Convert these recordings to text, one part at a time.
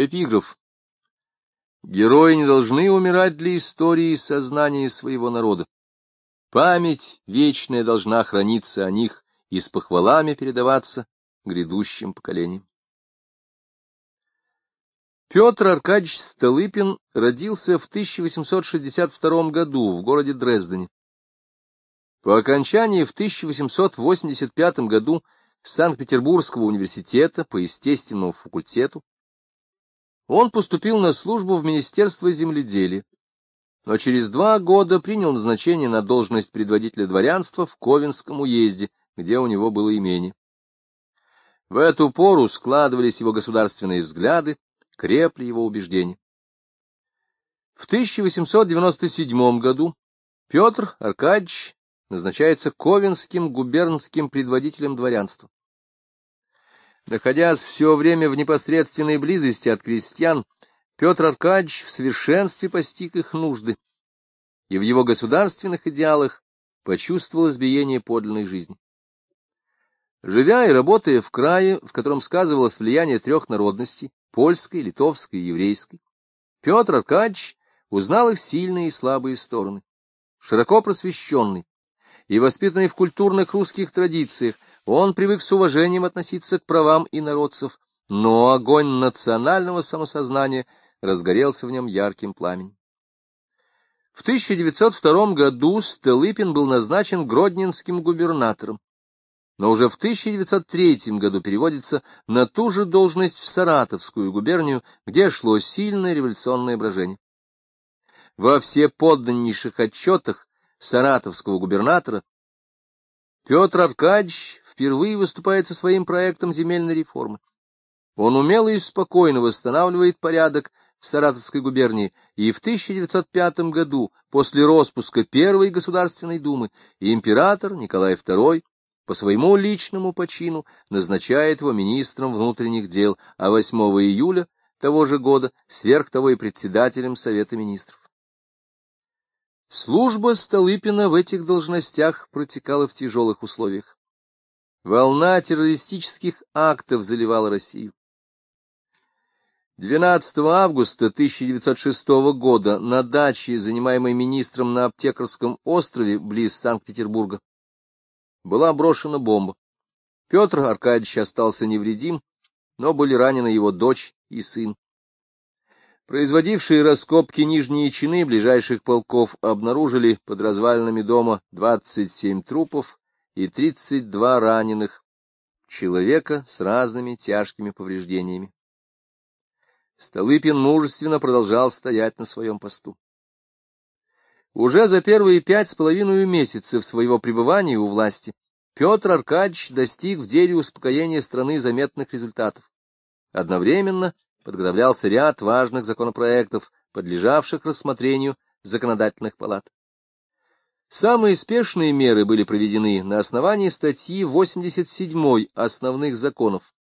Эпиграф. Герои не должны умирать для истории и сознания своего народа. Память вечная должна храниться о них и с похвалами передаваться грядущим поколениям. Петр Аркадьевич Столыпин родился в 1862 году в городе Дрездене. По окончании в 1885 году Санкт-Петербургского университета по естественному факультету он поступил на службу в Министерство земледелия, но через два года принял назначение на должность предводителя дворянства в Ковенском уезде, где у него было имение. В эту пору складывались его государственные взгляды, крепли его убеждения. В 1897 году Петр Аркадьевич назначается ковенским губернским предводителем дворянства. Находясь все время в непосредственной близости от крестьян, Петр Аркадьевич в совершенстве постиг их нужды, и в его государственных идеалах почувствовал избиение подлинной жизни. Живя и работая в крае, в котором сказывалось влияние трех народностей — польской, литовской и еврейской, Петр Аркадьевич узнал их сильные и слабые стороны. Широко просвещенный и воспитанный в культурных русских традициях, он привык с уважением относиться к правам инородцев, но огонь национального самосознания разгорелся в нем ярким пламенем. В 1902 году Столыпин был назначен гродненским губернатором, но уже в 1903 году переводится на ту же должность в Саратовскую губернию, где шло сильное революционное брожение. Во все подданнейших отчетах саратовского губернатора Петр Аркадьевич впервые выступает со своим проектом земельной реформы. Он умело и спокойно восстанавливает порядок в Саратовской губернии, и в 1905 году, после распуска Первой Государственной Думы, император Николай II по своему личному почину назначает его министром внутренних дел, а 8 июля того же года сверх того и председателем Совета Министров. Служба Столыпина в этих должностях протекала в тяжелых условиях. Волна террористических актов заливала Россию. 12 августа 1906 года на даче, занимаемой министром на Аптекарском острове близ Санкт-Петербурга, была брошена бомба. Петр Аркадьевич остался невредим, но были ранены его дочь и сын. Производившие раскопки нижние чины ближайших полков обнаружили под развалинами дома 27 трупов и 32 раненых человека с разными тяжкими повреждениями. Столыпин мужественно продолжал стоять на своем посту. Уже за первые пять с половиной месяцев своего пребывания у власти Петр Аркадьевич достиг в деле успокоения страны заметных результатов. Одновременно подготовлялся ряд важных законопроектов, подлежавших рассмотрению законодательных палат. Самые спешные меры были проведены на основании статьи 87 основных законов.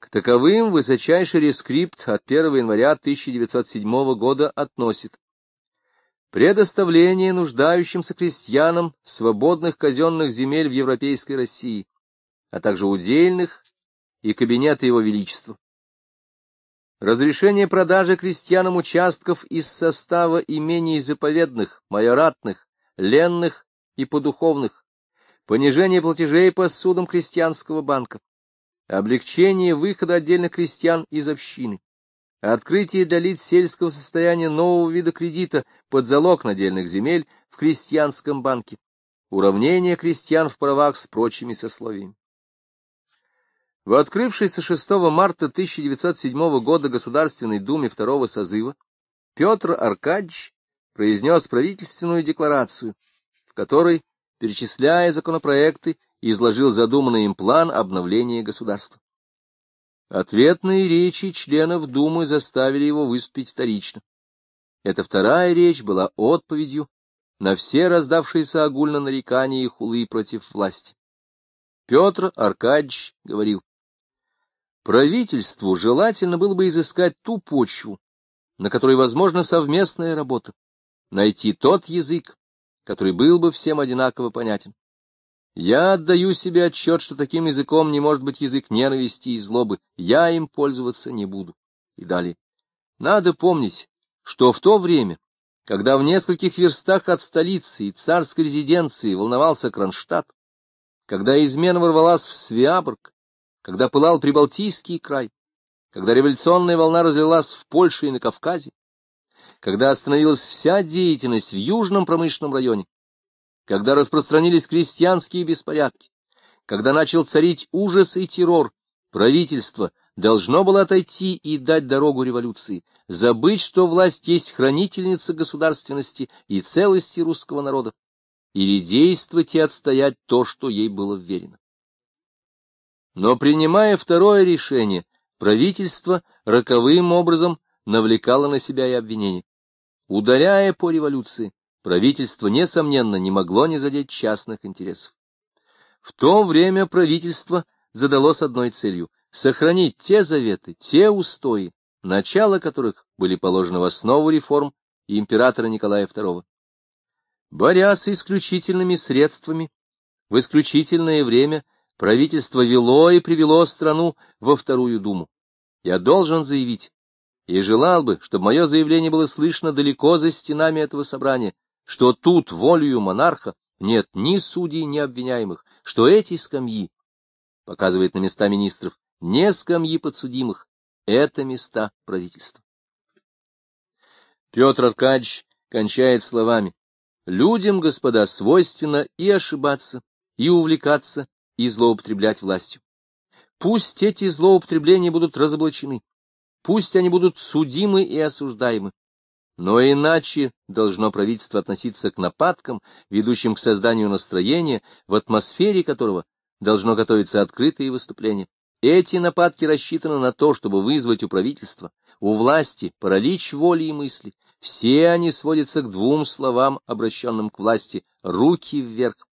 К таковым высочайший рескрипт от 1 января 1907 года относит предоставление нуждающимся крестьянам свободных казенных земель в Европейской России, а также удельных и кабинета Его Величества, разрешение продажи крестьянам участков из состава имений заповедных, майоратных, ленных и подуховных, понижение платежей по судам крестьянского банка, облегчение выхода отдельных крестьян из общины, открытие для лиц сельского состояния нового вида кредита под залог надельных земель в крестьянском банке, уравнение крестьян в правах с прочими сословиями. В открывшейся 6 марта 1907 года Государственной Думе второго созыва Петр Аркадьевич произнес правительственную декларацию, в которой, перечисляя законопроекты, изложил задуманный им план обновления государства. Ответные речи членов Думы заставили его выступить вторично. Эта вторая речь была отповедью на все раздавшиеся огульно нарекания и хулы против власти. Петр Аркадьевич говорил, Правительству желательно было бы изыскать ту почву, на которой возможна совместная работа, найти тот язык, который был бы всем одинаково понятен. Я отдаю себе отчет, что таким языком не может быть язык ненависти и злобы, я им пользоваться не буду. И далее. Надо помнить, что в то время, когда в нескольких верстах от столицы и царской резиденции волновался Кронштадт, когда измена ворвалась в Свиаборг, когда пылал Прибалтийский край, когда революционная волна разлилась в Польше и на Кавказе, когда остановилась вся деятельность в Южном промышленном районе, когда распространились крестьянские беспорядки, когда начал царить ужас и террор, правительство должно было отойти и дать дорогу революции, забыть, что власть есть хранительница государственности и целости русского народа, или действовать и отстоять то, что ей было вверено. Но принимая второе решение, правительство роковым образом навлекало на себя и обвинение. Ударяя по революции, правительство, несомненно, не могло не задеть частных интересов. В то время правительство задалось одной целью — сохранить те заветы, те устои, начало которых были положены в основу реформ императора Николая II. Борясь исключительными средствами, в исключительное время правительство вело и привело страну во Вторую Думу. Я должен заявить, и желал бы, чтобы мое заявление было слышно далеко за стенами этого собрания, что тут волею монарха нет ни судей, ни обвиняемых, что эти скамьи, показывает на места министров, не скамьи подсудимых, это места правительства. Петр Аркадьевич кончает словами. Людям, господа, свойственно и ошибаться, и увлекаться, и злоупотреблять властью. Пусть эти злоупотребления будут разоблачены, пусть они будут судимы и осуждаемы, но иначе должно правительство относиться к нападкам, ведущим к созданию настроения, в атмосфере которого должно готовиться открытые выступления. Эти нападки рассчитаны на то, чтобы вызвать у правительства, у власти паралич воли и мысли. Все они сводятся к двум словам, обращенным к власти — руки вверх.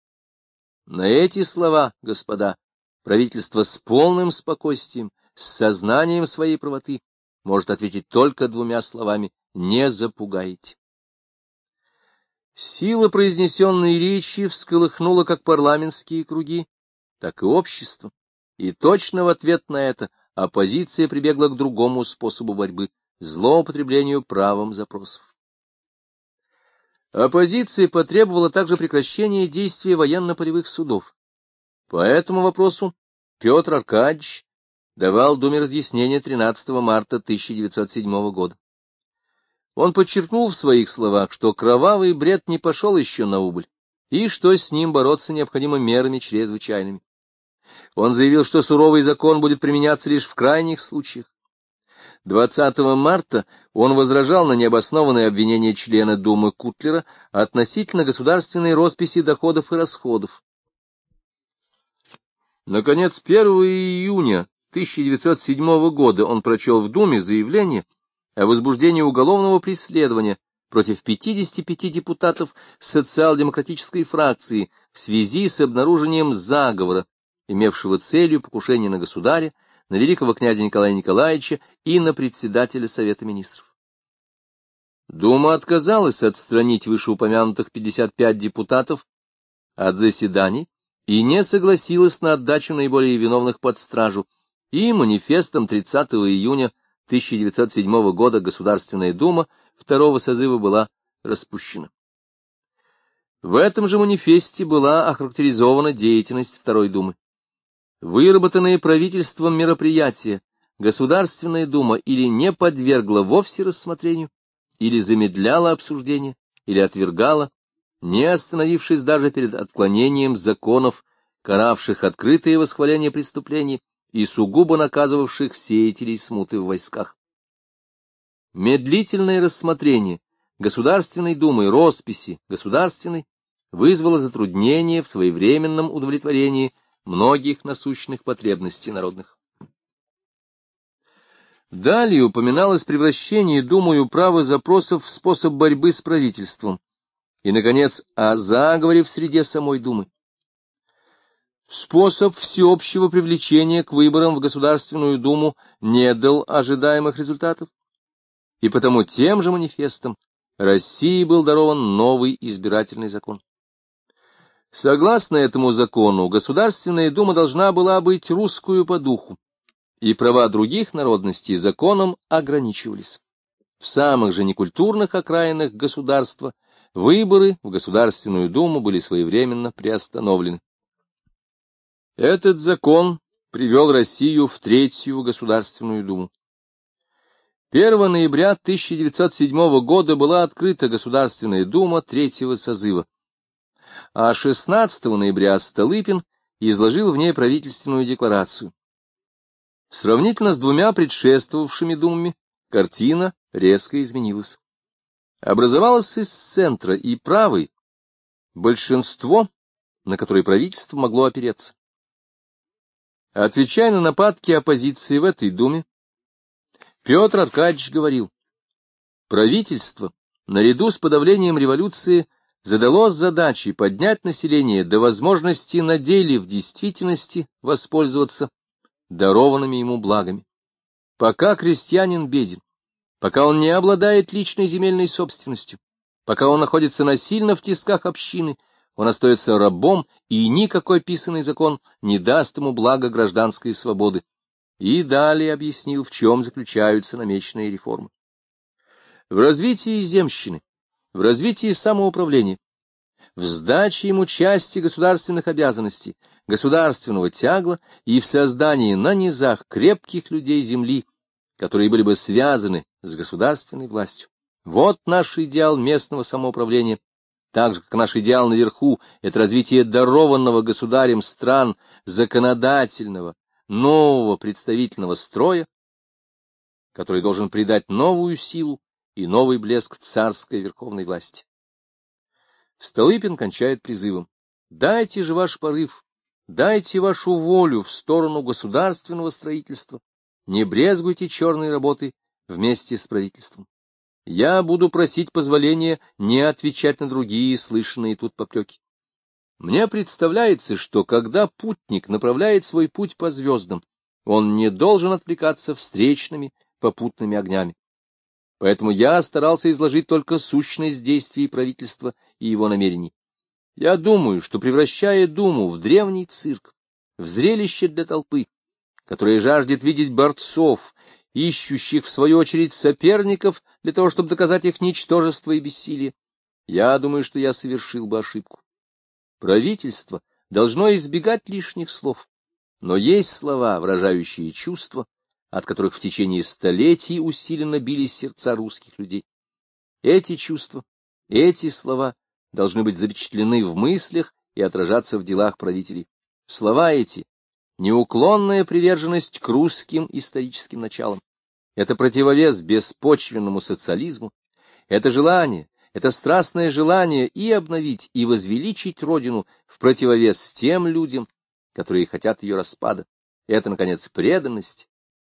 На эти слова, господа, правительство с полным спокойствием, с сознанием своей правоты может ответить только двумя словами не запугаете. Сила произнесенной речи всколыхнула как парламентские круги, так и общество, и точно в ответ на это оппозиция прибегла к другому способу борьбы — злоупотреблению правом запросов. Оппозиция потребовала также прекращения действия военно-полевых судов. По этому вопросу Петр Аркадьевич давал Думе разъяснение 13 марта 1907 года. Он подчеркнул в своих словах, что кровавый бред не пошел еще на убыль, и что с ним бороться необходимо мерами чрезвычайными. Он заявил, что суровый закон будет применяться лишь в крайних случаях. 20 марта он возражал на необоснованное обвинение члена Думы Кутлера относительно государственной росписи доходов и расходов. Наконец, 1 июня 1907 года он прочел в Думе заявление, о возбуждении уголовного преследования против 55 депутатов социал-демократической фракции в связи с обнаружением заговора, имевшего целью покушение на государя, на великого князя Николая Николаевича и на председателя Совета министров. Дума отказалась отстранить вышеупомянутых 55 депутатов от заседаний и не согласилась на отдачу наиболее виновных под стражу, и манифестом 30 июня 1907 года Государственная Дума второго созыва была распущена. В этом же манифесте была охарактеризована деятельность Второй Думы. Выработанные правительством мероприятия Государственная Дума или не подвергла вовсе рассмотрению, или замедляла обсуждение, или отвергала, не остановившись даже перед отклонением законов, каравших открытое восхваление преступлений и сугубо наказывавших сеятелей смуты в войсках. Медлительное рассмотрение Государственной Думы росписи государственной вызвало затруднение в своевременном удовлетворении многих насущных потребностей народных. Далее упоминалось превращение, думаю, права запросов в способ борьбы с правительством. И, наконец, о заговоре в среде самой Думы. Способ всеобщего привлечения к выборам в Государственную Думу не дал ожидаемых результатов, и потому тем же манифестом России был дарован новый избирательный закон. Согласно этому закону, Государственная Дума должна была быть русскую по духу, и права других народностей законом ограничивались. В самых же некультурных окраинах государства выборы в Государственную Думу были своевременно приостановлены. Этот закон привел Россию в Третью Государственную Думу. 1 ноября 1907 года была открыта Государственная Дума Третьего созыва, а 16 ноября Столыпин изложил в ней правительственную декларацию. Сравнительно с двумя предшествовавшими думами, картина резко изменилась. Образовалось из центра и правой большинство, на которое правительство могло опереться. Отвечая на нападки оппозиции в этой думе, Петр Аркадьевич говорил, правительство, наряду с подавлением революции, задалось задачей поднять население до возможности на деле в действительности воспользоваться дарованными ему благами. Пока крестьянин беден, пока он не обладает личной земельной собственностью, пока он находится насильно в тисках общины, он остается рабом, и никакой писанный закон не даст ему блага гражданской свободы. И далее объяснил, в чем заключаются намеченные реформы. В развитии земщины, в развитии самоуправления, в сдаче ему части государственных обязанностей, государственного тягла и в создании на низах крепких людей земли, которые были бы связаны с государственной властью. Вот наш идеал местного самоуправления, так же, как наш идеал наверху, это развитие дарованного государем стран законодательного, нового представительного строя, который должен придать новую силу и новый блеск царской верховной власти. Столыпин кончает призывом. Дайте же ваш порыв, дайте вашу волю в сторону государственного строительства, не брезгуйте черной работой вместе с правительством. Я буду просить позволения не отвечать на другие слышанные тут попреки. Мне представляется, что когда путник направляет свой путь по звездам, он не должен отвлекаться встречными попутными огнями. Поэтому я старался изложить только сущность действий правительства и его намерений. Я думаю, что превращая Думу в древний цирк, в зрелище для толпы, которая жаждет видеть борцов, ищущих, в свою очередь, соперников для того, чтобы доказать их ничтожество и бессилие, я думаю, что я совершил бы ошибку. Правительство должно избегать лишних слов, но есть слова, выражающие чувства, от которых в течение столетий усиленно бились сердца русских людей. Эти чувства, эти слова должны быть запечатлены в мыслях и отражаться в делах правителей. Слова эти — неуклонная приверженность к русским историческим началам. Это противовес беспочвенному социализму, это желание, это страстное желание и обновить, и возвеличить Родину в противовес тем людям, которые хотят ее распада. Это, наконец, преданность,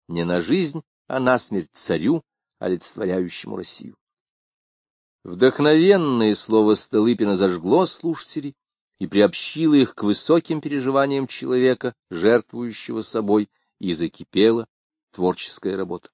не на жизнь, а на смерть царю, олицетворяющему Россию. Вдохновенное слово Столыпина зажгло слушателей и приобщило их к высоким переживаниям человека, жертвующего собой, и закипела творческая работа.